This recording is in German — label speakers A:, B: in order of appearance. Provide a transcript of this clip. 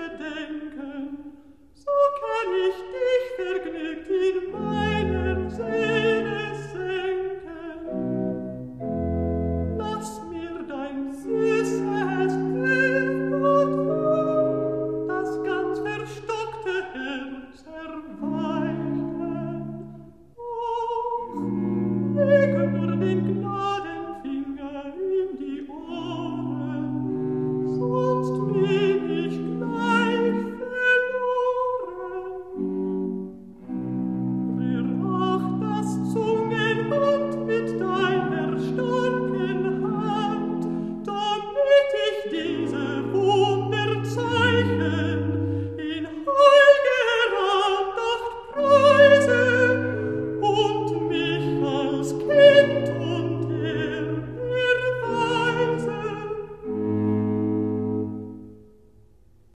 A: bedenken, so kann ich dich vergnügt in meinem Sinne senken. Lass mir dein süßes Blut das ganz verstockte Herz erweichen. Och, lege nur den you. das kind